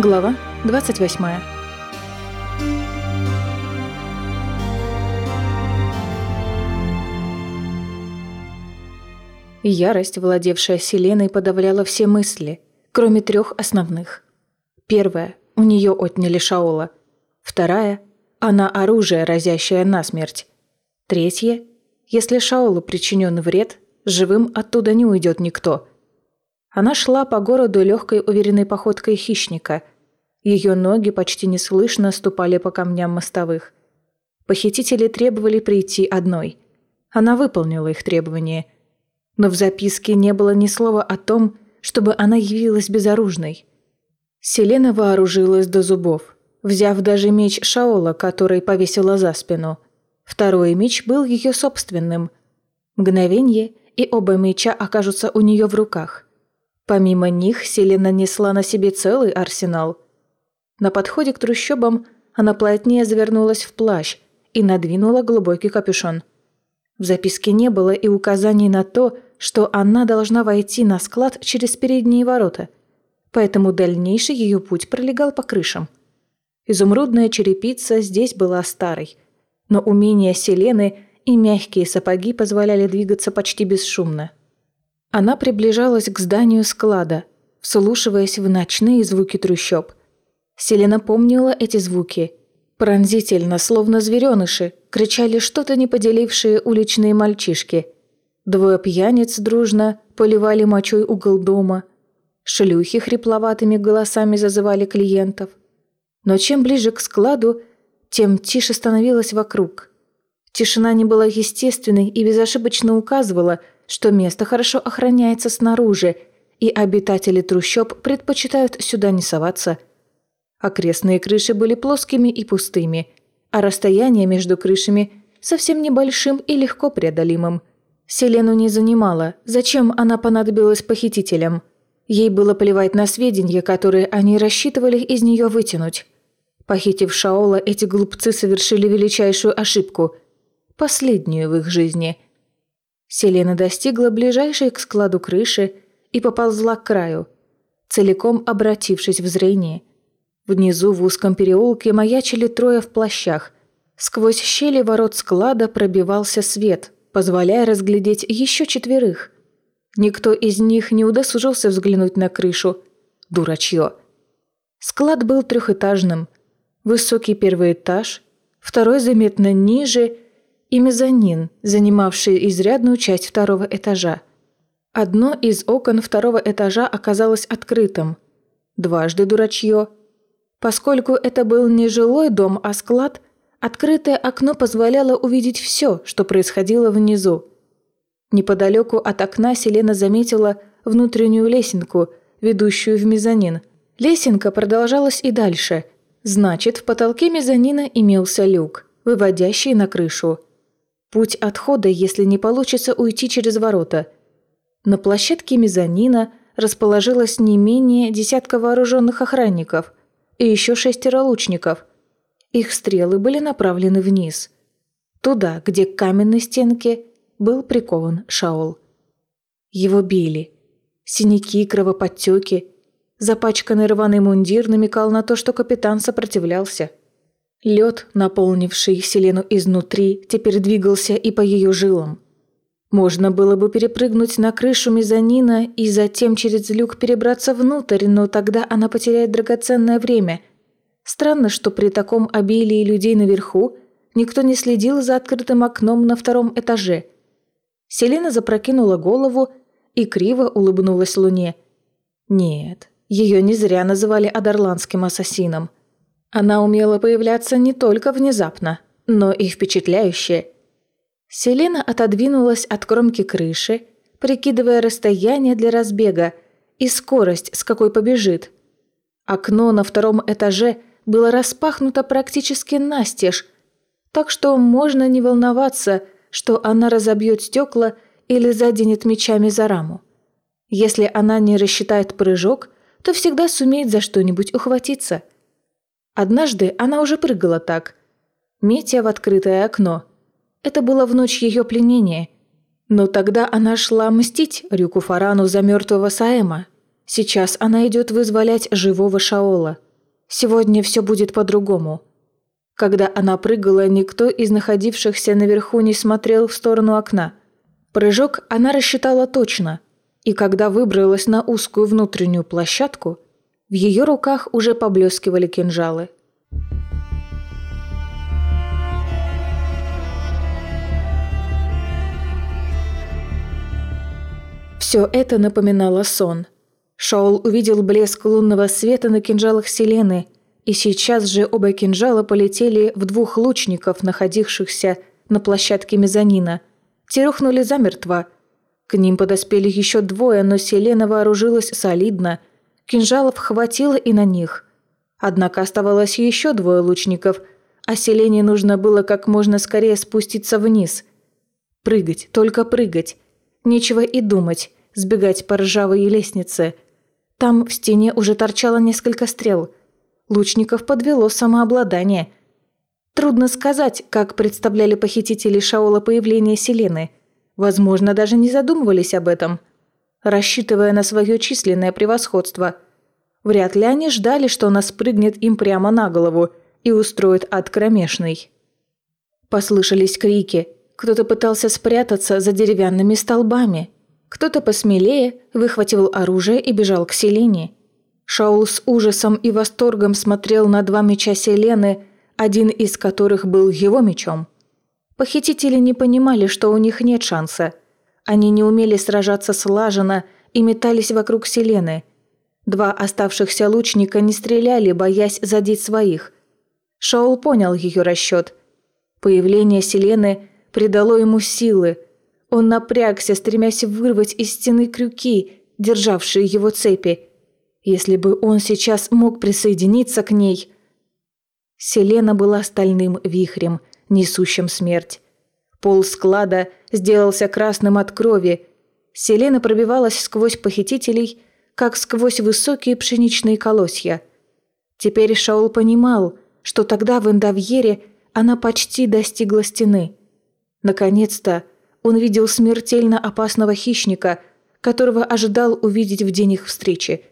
Глава 28 Ярость, владевшая Селеной, подавляла все мысли, кроме трех основных. Первая – у нее отняли Шаола. Вторая – она оружие, разящее насмерть. Третье – если Шаолу причинен вред, живым оттуда не уйдет никто – она шла по городу легкой уверенной походкой хищника. Ее ноги почти неслышно ступали по камням мостовых. Похитители требовали прийти одной. Она выполнила их требования. Но в записке не было ни слова о том, чтобы она явилась безоружной. Селена вооружилась до зубов, взяв даже меч Шаола, который повесила за спину. Второй меч был ее собственным. Мгновение, и оба меча окажутся у нее в руках. Помимо них, Селена несла на себе целый арсенал. На подходе к трущобам она плотнее завернулась в плащ и надвинула глубокий капюшон. В записке не было и указаний на то, что она должна войти на склад через передние ворота, поэтому дальнейший ее путь пролегал по крышам. Изумрудная черепица здесь была старой, но умения Селены и мягкие сапоги позволяли двигаться почти бесшумно. Она приближалась к зданию склада, вслушиваясь в ночные звуки трущоб. Селена помнила эти звуки. Пронзительно, словно звереныши, кричали что-то не поделившие уличные мальчишки. Двое пьяниц дружно поливали мочой угол дома. Шлюхи хрипловатыми голосами зазывали клиентов. Но чем ближе к складу, тем тише становилось вокруг. Тишина не была естественной и безошибочно указывала – что место хорошо охраняется снаружи, и обитатели трущоб предпочитают сюда не соваться. Окрестные крыши были плоскими и пустыми, а расстояние между крышами совсем небольшим и легко преодолимым. Селену не занимало, зачем она понадобилась похитителям. Ей было плевать на сведения, которые они рассчитывали из нее вытянуть. Похитив Шаола, эти глупцы совершили величайшую ошибку, последнюю в их жизни – Селена достигла ближайшей к складу крыши и поползла к краю, целиком обратившись в зрение. Внизу в узком переулке маячили трое в плащах. Сквозь щели ворот склада пробивался свет, позволяя разглядеть еще четверых. Никто из них не удосужился взглянуть на крышу. Дурачье. Склад был трехэтажным. Высокий первый этаж, второй заметно ниже – и мезонин, занимавший изрядную часть второго этажа. Одно из окон второго этажа оказалось открытым. Дважды дурачье. Поскольку это был не жилой дом, а склад, открытое окно позволяло увидеть все, что происходило внизу. Неподалеку от окна Селена заметила внутреннюю лесенку, ведущую в мезонин. Лесенка продолжалась и дальше. Значит, в потолке мезонина имелся люк, выводящий на крышу. Путь отхода, если не получится уйти через ворота. На площадке мезонина расположилось не менее десятка вооруженных охранников и еще шестеро лучников. Их стрелы были направлены вниз. Туда, где к каменной стенке был прикован Шаол. Его били. Синяки, кровоподтеки. Запачканный рваный мундир намекал на то, что капитан сопротивлялся. Лед, наполнивший Селену изнутри, теперь двигался и по ее жилам. Можно было бы перепрыгнуть на крышу мезонина и затем через люк перебраться внутрь, но тогда она потеряет драгоценное время. Странно, что при таком обилии людей наверху никто не следил за открытым окном на втором этаже. Селена запрокинула голову и криво улыбнулась Луне. Нет, ее не зря называли Адарландским ассасином – она умела появляться не только внезапно, но и впечатляюще. Селена отодвинулась от кромки крыши, прикидывая расстояние для разбега и скорость, с какой побежит. Окно на втором этаже было распахнуто практически настежь, так что можно не волноваться, что она разобьет стекла или заденет мечами за раму. Если она не рассчитает прыжок, то всегда сумеет за что-нибудь ухватиться – Однажды она уже прыгала так, метя в открытое окно. Это было в ночь ее пленения. Но тогда она шла мстить Рюку Фарану за мертвого Саэма. Сейчас она идет вызволять живого Шаола. Сегодня все будет по-другому. Когда она прыгала, никто из находившихся наверху не смотрел в сторону окна. Прыжок она рассчитала точно, и когда выбралась на узкую внутреннюю площадку, в ее руках уже поблескивали кинжалы. Все это напоминало сон. Шаул увидел блеск лунного света на кинжалах Селены, и сейчас же оба кинжала полетели в двух лучников, находившихся на площадке мезонина. Те рухнули замертво. К ним подоспели еще двое, но Селена вооружилась солидно. Кинжалов хватило и на них. Однако оставалось еще двое лучников, а Селене нужно было как можно скорее спуститься вниз. Прыгать, только прыгать. Нечего и думать, сбегать по ржавой лестнице. Там в стене уже торчало несколько стрел. Лучников подвело самообладание. Трудно сказать, как представляли похитители Шаола появление Селены. Возможно, даже не задумывались об этом. Рассчитывая на свое численное превосходство. Вряд ли они ждали, что она спрыгнет им прямо на голову и устроит ад кромешный. Послышались крики – кто-то пытался спрятаться за деревянными столбами. Кто-то посмелее выхватил оружие и бежал к Селине. Шаул с ужасом и восторгом смотрел на два меча Селены, один из которых был его мечом. Похитители не понимали, что у них нет шанса. Они не умели сражаться слаженно и метались вокруг Селены. Два оставшихся лучника не стреляли, боясь задеть своих. Шаул понял ее расчет. Появление Селены придало ему силы. Он напрягся, стремясь вырвать из стены крюки, державшие его цепи. Если бы он сейчас мог присоединиться к ней... Селена была стальным вихрем, несущим смерть. Пол склада сделался красным от крови. Селена пробивалась сквозь похитителей, как сквозь высокие пшеничные колосья. Теперь Шаул понимал, что тогда в Эндавьере она почти достигла стены. Наконец-то он видел смертельно опасного хищника, которого ожидал увидеть в день их встречи.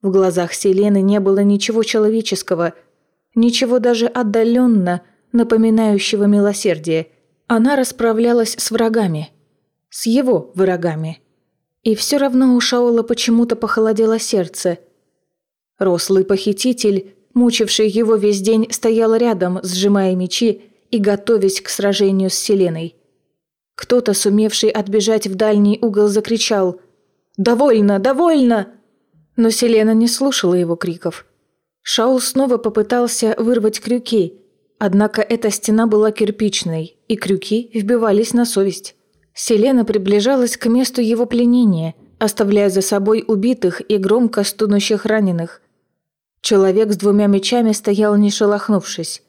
В глазах Селены не было ничего человеческого, ничего даже отдаленно напоминающего милосердие. Она расправлялась с врагами, с его врагами. И все равно у Шаола почему-то похолодело сердце. Рослый похититель, мучивший его весь день, стоял рядом, сжимая мечи, и готовясь к сражению с Селеной. Кто-то, сумевший отбежать в дальний угол, закричал «Довольно! Довольно!» Но Селена не слушала его криков. Шаул снова попытался вырвать крюки, однако эта стена была кирпичной, и крюки вбивались на совесть. Селена приближалась к месту его пленения, оставляя за собой убитых и громко стонущих раненых. Человек с двумя мечами стоял не шелохнувшись.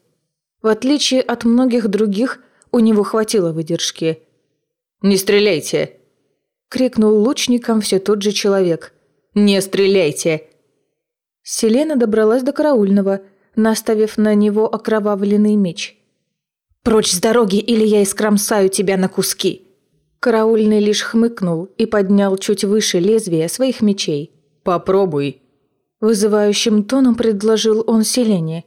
В отличие от многих других, у него хватило выдержки. «Не стреляйте!» – крикнул лучникам все тот же человек. «Не стреляйте!» Селена добралась до караульного, наставив на него окровавленный меч. «Прочь с дороги, или я искромсаю тебя на куски!» Караульный лишь хмыкнул и поднял чуть выше лезвия своих мечей. «Попробуй!» Вызывающим тоном предложил он Селене.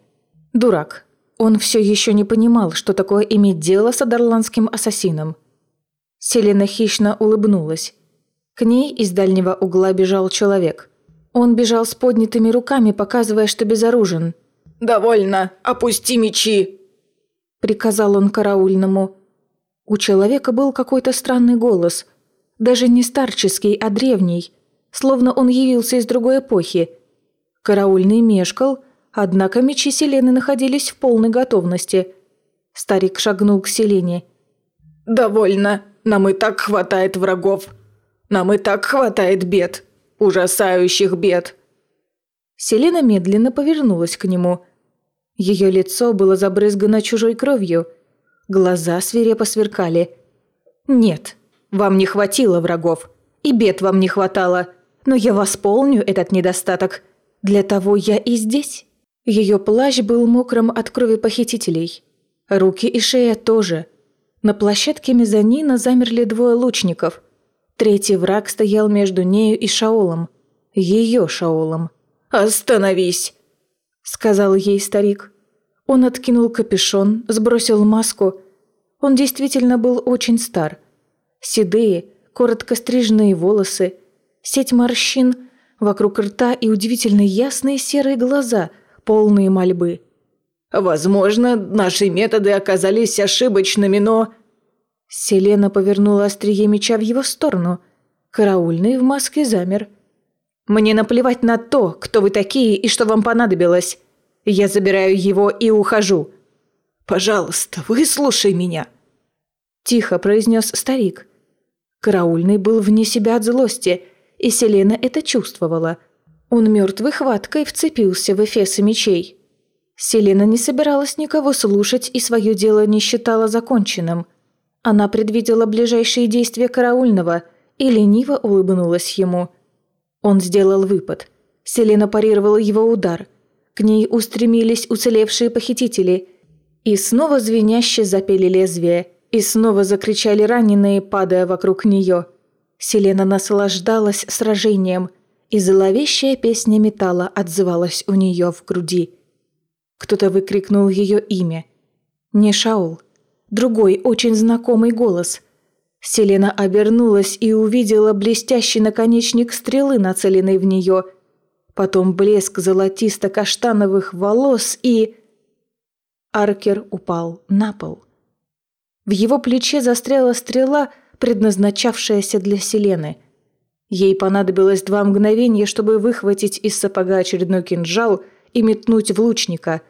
«Дурак, он все еще не понимал, что такое иметь дело с адарландским ассасином. Селена хищно улыбнулась. К ней из дальнего угла бежал человек. Он бежал с поднятыми руками, показывая, что безоружен. «Довольно! Опусти мечи!» Приказал он караульному. У человека был какой-то странный голос. Даже не старческий, а древний. Словно он явился из другой эпохи. Караульный мешкал, Однако мечи Селены находились в полной готовности. Старик шагнул к Селене. «Довольно. Нам и так хватает врагов. Нам и так хватает бед. Ужасающих бед». Селена медленно повернулась к нему. Ее лицо было забрызгано чужой кровью. Глаза свирепо сверкали. «Нет, вам не хватило врагов. И бед вам не хватало. Но я восполню этот недостаток. Для того я и здесь». Ее плащ был мокрым от крови похитителей. Руки и шея тоже. На площадке мезонина замерли двое лучников. Третий враг стоял между нею и Шаолом. Ее Шаолом. «Остановись!» сказал ей старик. Он откинул капюшон, сбросил маску. Он действительно был очень стар. Седые, коротко стриженные волосы, сеть морщин вокруг рта и удивительно ясные серые глаза, полные мольбы. «Возможно, наши методы оказались ошибочными, но...» Селена повернула острие меча в его сторону. Караульный в маске замер. «Мне наплевать на то, кто вы такие и что вам понадобилось. Я забираю его и ухожу». «Пожалуйста, выслушай меня», – тихо произнес старик. Караульный был вне себя от злости, и Селена это чувствовала. Он мертвой хваткой вцепился в эфесы мечей. Селена не собиралась никого слушать и свое дело не считала законченным. Она предвидела ближайшие действия караульного и лениво улыбнулась ему. Он сделал выпад. Селена парировала его удар. К ней устремились уцелевшие похитители. И снова звеняще запели лезвия, и снова закричали раненые, падая вокруг нее. Селена наслаждалась сражением, и зловещая песня металла отзывалась у нее в груди. Кто-то выкрикнул ее имя. Не Шаул. Другой, очень знакомый голос. Селена обернулась и увидела блестящий наконечник стрелы, нацеленный в нее. Потом блеск золотисто-каштановых волос и... Аркер упал на пол. В его плече застряла стрела, предназначавшаяся для Селены. Ей понадобилось два мгновения, чтобы выхватить из сапога очередной кинжал – и метнуть в лучника.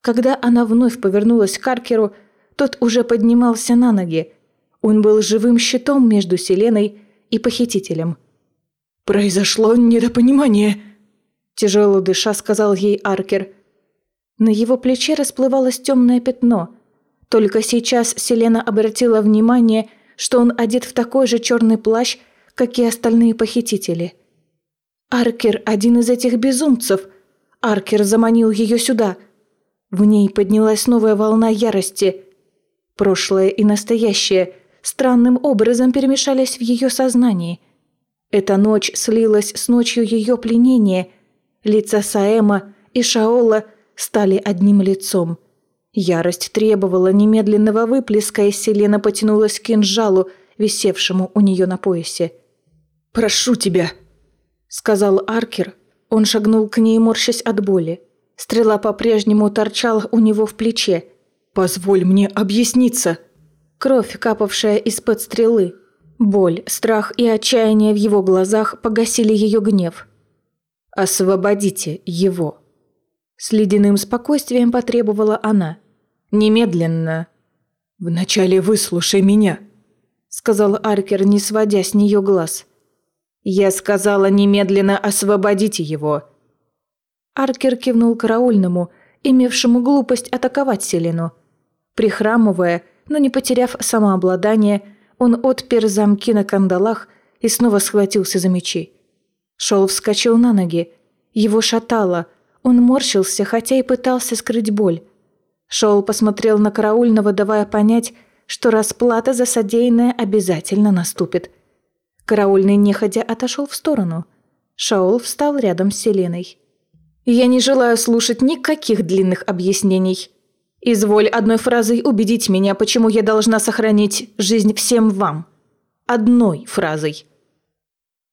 Когда она вновь повернулась к Аркеру, тот уже поднимался на ноги. Он был живым щитом между Селеной и похитителем. «Произошло недопонимание», – тяжело дыша сказал ей Аркер. На его плече расплывалось темное пятно. Только сейчас Селена обратила внимание, что он одет в такой же черный плащ, как и остальные похитители. Аркер – один из этих безумцев – Аркер заманил ее сюда. В ней поднялась новая волна ярости. Прошлое и настоящее странным образом перемешались в ее сознании. Эта ночь слилась с ночью ее пленения. Лица Саэма и Шаола стали одним лицом. Ярость требовала немедленного выплеска, и Селена потянулась к кинжалу, висевшему у нее на поясе. «Прошу тебя», — сказал Аркер, он шагнул к ней, морщась от боли. Стрела по-прежнему торчала у него в плече. «Позволь мне объясниться!» Кровь, капавшая из-под стрелы. Боль, страх и отчаяние в его глазах погасили ее гнев. «Освободите его!» С ледяным спокойствием потребовала она. «Немедленно!» «Вначале выслушай меня!» Сказал Аркер, не сводя с нее глаз. «Я сказала немедленно освободите его!» Аркер кивнул караульному, имевшему глупость атаковать Селину. Прихрамывая, но не потеряв самообладание, он отпер замки на кандалах и снова схватился за мечи. Шел вскочил на ноги. Его шатало. Он морщился, хотя и пытался скрыть боль. Шоул посмотрел на караульного, давая понять, что расплата за содеянное обязательно наступит – Караульный неходя отошел в сторону. Шаол встал рядом с Селеной. «Я не желаю слушать никаких длинных объяснений. Изволь одной фразой убедить меня, почему я должна сохранить жизнь всем вам. Одной фразой».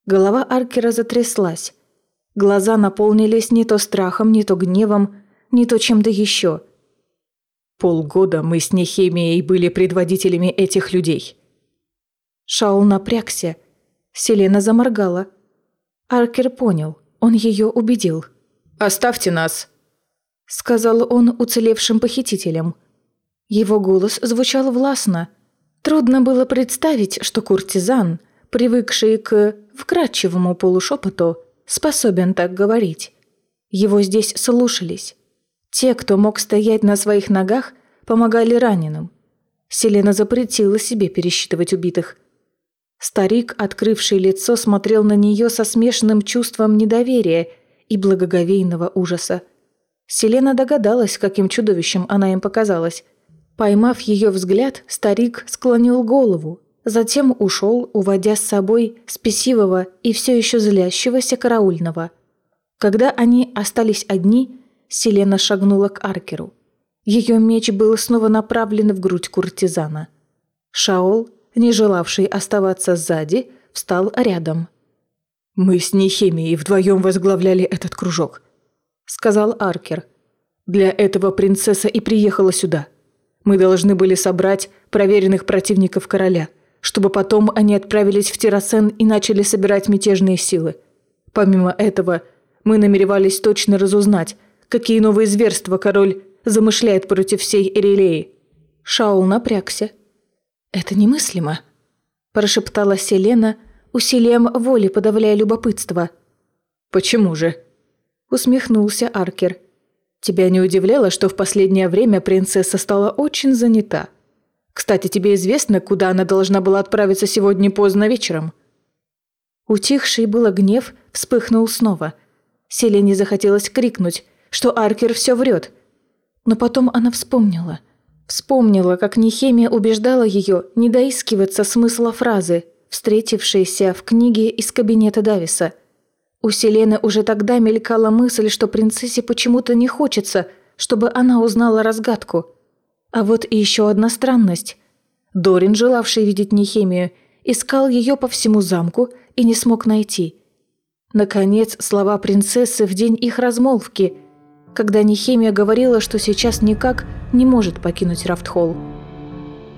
Голова Аркера затряслась. Глаза наполнились не то страхом, не то гневом, не то чем-то еще. «Полгода мы с Нехемией были предводителями этих людей». Шаул напрягся, Селена заморгала. Аркер понял, он ее убедил. «Оставьте нас», — сказал он уцелевшим похитителям. Его голос звучал властно. Трудно было представить, что куртизан, привыкший к вкрадчивому полушепоту, способен так говорить. Его здесь слушались. Те, кто мог стоять на своих ногах, помогали раненым. Селена запретила себе пересчитывать убитых. Старик, открывший лицо, смотрел на нее со смешанным чувством недоверия и благоговейного ужаса. Селена догадалась, каким чудовищем она им показалась. Поймав ее взгляд, старик склонил голову, затем ушел, уводя с собой спесивого и все еще злящегося караульного. Когда они остались одни, Селена шагнула к Аркеру. Ее меч был снова направлен в грудь куртизана. Шаол, не желавший оставаться сзади, встал рядом. «Мы с Нехемией вдвоем возглавляли этот кружок», — сказал Аркер. «Для этого принцесса и приехала сюда. Мы должны были собрать проверенных противников короля, чтобы потом они отправились в Террасен и начали собирать мятежные силы. Помимо этого, мы намеревались точно разузнать, какие новые зверства король замышляет против всей Эрилеи». Шаул напрягся. «Это немыслимо», – прошептала Селена, усилием воли подавляя любопытство. «Почему же?» – усмехнулся Аркер. «Тебя не удивляло, что в последнее время принцесса стала очень занята? Кстати, тебе известно, куда она должна была отправиться сегодня поздно вечером?» Утихший было гнев вспыхнул снова. Селене захотелось крикнуть, что Аркер все врет. Но потом она вспомнила. Вспомнила, как Нехемия убеждала ее не доискиваться смысла фразы – встретившиеся в книге из кабинета Дависа. У Селены уже тогда мелькала мысль, что принцессе почему-то не хочется, чтобы она узнала разгадку. А вот и еще одна странность. Дорин, желавший видеть Нехемию, искал ее по всему замку и не смог найти. Наконец, слова принцессы в день их размолвки, когда Нехемия говорила, что сейчас никак не может покинуть Рафтхолл.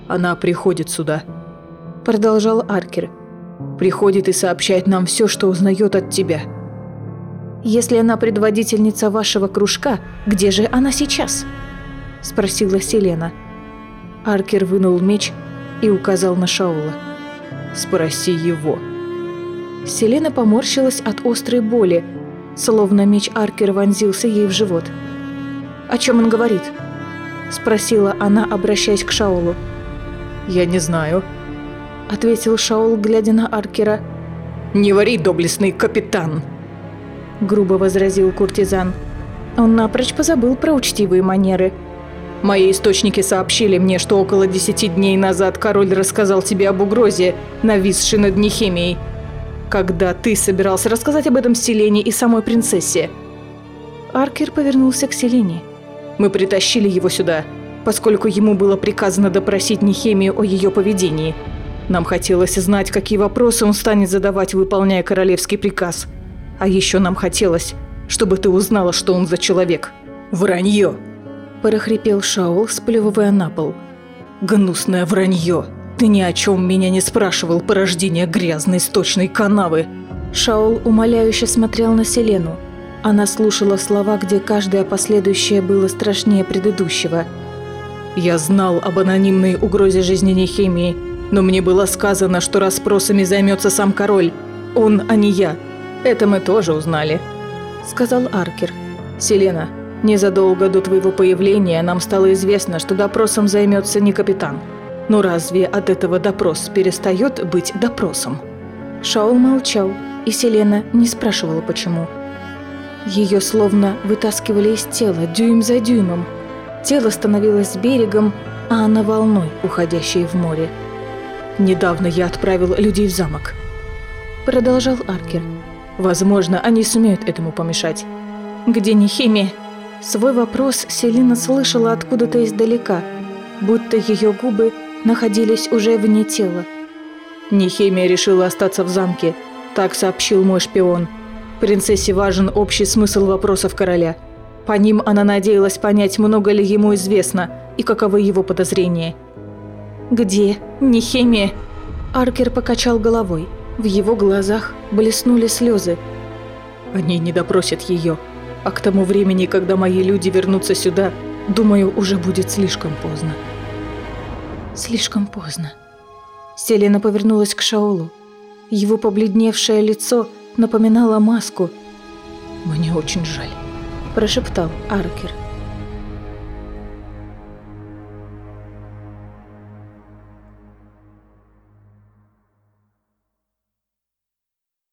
«Она приходит сюда», продолжал Аркер. «Приходит и сообщает нам все, что узнает от тебя». «Если она предводительница вашего кружка, где же она сейчас?» – спросила Селена. Аркер вынул меч и указал на Шаула. «Спроси его». Селена поморщилась от острой боли, словно меч Аркер вонзился ей в живот. «О чем он говорит?» – спросила она, обращаясь к Шаулу. «Я не знаю», – ответил Шаул, глядя на Аркера. «Не вари, доблестный капитан!» – грубо возразил куртизан. Он напрочь позабыл про учтивые манеры. «Мои источники сообщили мне, что около десяти дней назад король рассказал тебе об угрозе, нависшей над Нехемией. Когда ты собирался рассказать об этом Селене и самой принцессе?» Аркер повернулся к Селене. «Мы притащили его сюда, поскольку ему было приказано допросить Нехемию о ее поведении». Нам хотелось знать, какие вопросы он станет задавать, выполняя королевский приказ. А еще нам хотелось, чтобы ты узнала, что он за человек. Вранье!» Прохрипел Шаул, сплевывая на пол. «Гнусное вранье! Ты ни о чем меня не спрашивал, порождение грязной сточной канавы!» Шаул умоляюще смотрел на Селену. Она слушала слова, где каждое последующее было страшнее предыдущего. «Я знал об анонимной угрозе жизни Нехемии но мне было сказано, что расспросами займется сам король. Он, а не я. Это мы тоже узнали», – сказал Аркер. «Селена, незадолго до твоего появления нам стало известно, что допросом займется не капитан. Но разве от этого допрос перестает быть допросом?» Шаул молчал, и Селена не спрашивала, почему. Ее словно вытаскивали из тела, дюйм за дюймом. Тело становилось берегом, а она волной, уходящей в море. Недавно я отправил людей в замок. Продолжал Аркер. Возможно, они сумеют этому помешать. Где Нехимия? Свой вопрос Селина слышала откуда-то издалека, будто ее губы находились уже вне тела. Нехимия решила остаться в замке, так сообщил мой шпион. Принцессе важен общий смысл вопросов короля. По ним она надеялась понять, много ли ему известно и каковы его подозрения. «Где? Не химия?» Аркер покачал головой. В его глазах блеснули слезы. «Они не допросят ее. А к тому времени, когда мои люди вернутся сюда, думаю, уже будет слишком поздно». «Слишком поздно». Селена повернулась к Шаолу. Его побледневшее лицо напоминало маску. «Мне очень жаль», – прошептал Аркер.